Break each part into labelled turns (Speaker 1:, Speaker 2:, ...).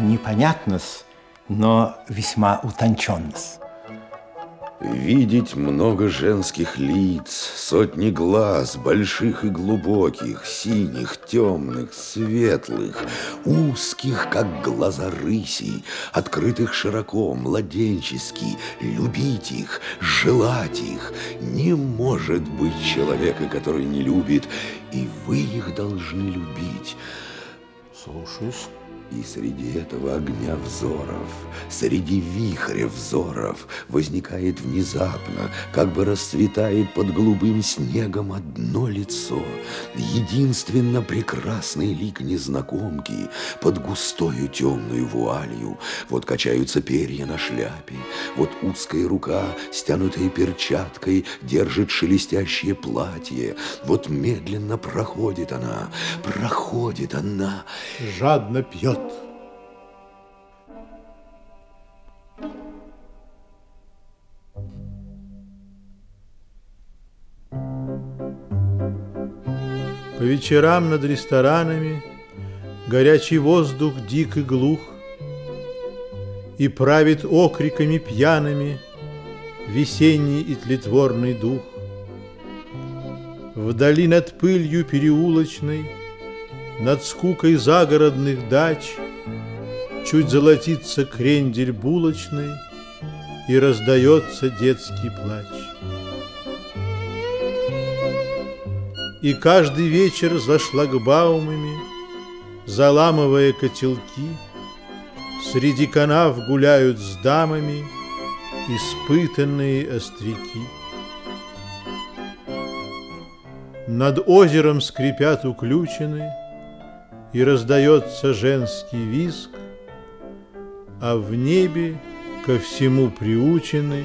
Speaker 1: непонятно но весьма утонченно
Speaker 2: Видеть много женских лиц, сотни глаз, больших и глубоких, синих, темных, светлых, узких, как глаза рыси, открытых широко, младенчески, любить их, желать их. Не может быть человека, который не любит, и вы их должны любить.
Speaker 1: Слушаюсь.
Speaker 2: И среди этого огня взоров, среди вихря взоров возникает внезапно, как бы расцветает под голубым снегом одно лицо, единственно прекрасный лик незнакомки под густою темную вуалью. Вот качаются перья на шляпе, вот узкая рука, стянутая перчаткой, держит шелестящее платье, вот медленно проходит она, проходит она.
Speaker 1: Жадно пьет По вечерам над ресторанами Горячий воздух дик и глух, И правит окриками пьяными Весенний и тлетворный дух. Вдали над пылью переулочной Над скукой загородных дач Чуть золотится крендель булочный И раздается детский плач. И каждый вечер за шлагбаумами, Заламывая котелки, Среди канав гуляют с дамами Испытанные остряки. Над озером скрипят уключены, И раздается женский визг, А в небе ко всему приученный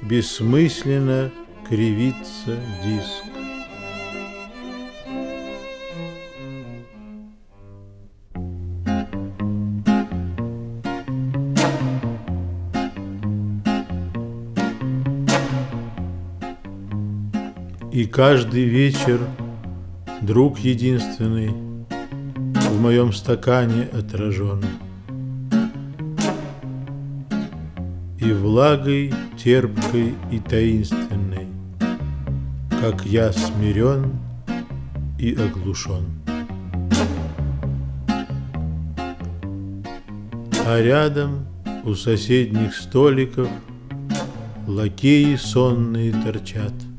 Speaker 1: Бессмысленно кривится диск. И каждый вечер друг единственный В моем стакане отражен. И влагой терпкой и таинственной, Как я смирен и оглушен. А рядом у соседних столиков Лакеи сонные торчат —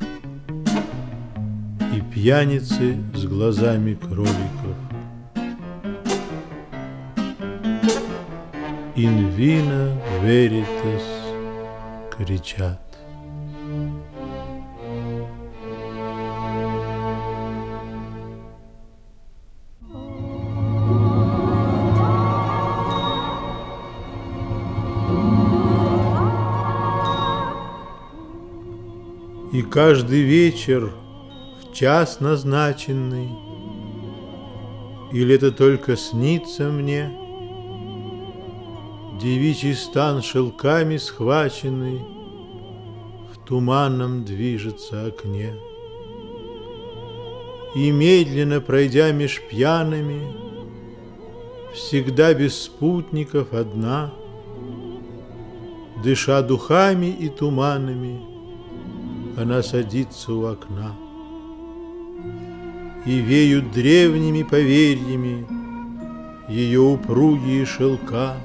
Speaker 1: и пьяницы с глазами кроликов. Инвина веритас кричат. И каждый вечер час назначенный, Или это только снится мне? Девичий стан шелками схваченный В туманном движется окне. И медленно пройдя меж пьяными, Всегда без спутников одна, Дыша духами и туманами, Она садится у окна и веют древними поверьями Ее упругие шелка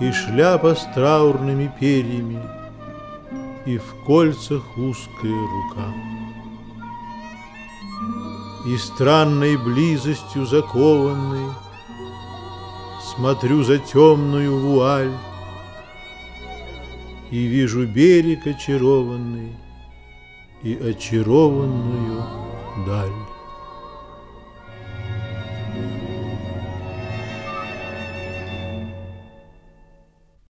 Speaker 1: И шляпа с траурными перьями И в кольцах узкая рука. И странной близостью закованной Смотрю за темную вуаль И вижу берег очарованный И очарованную даль.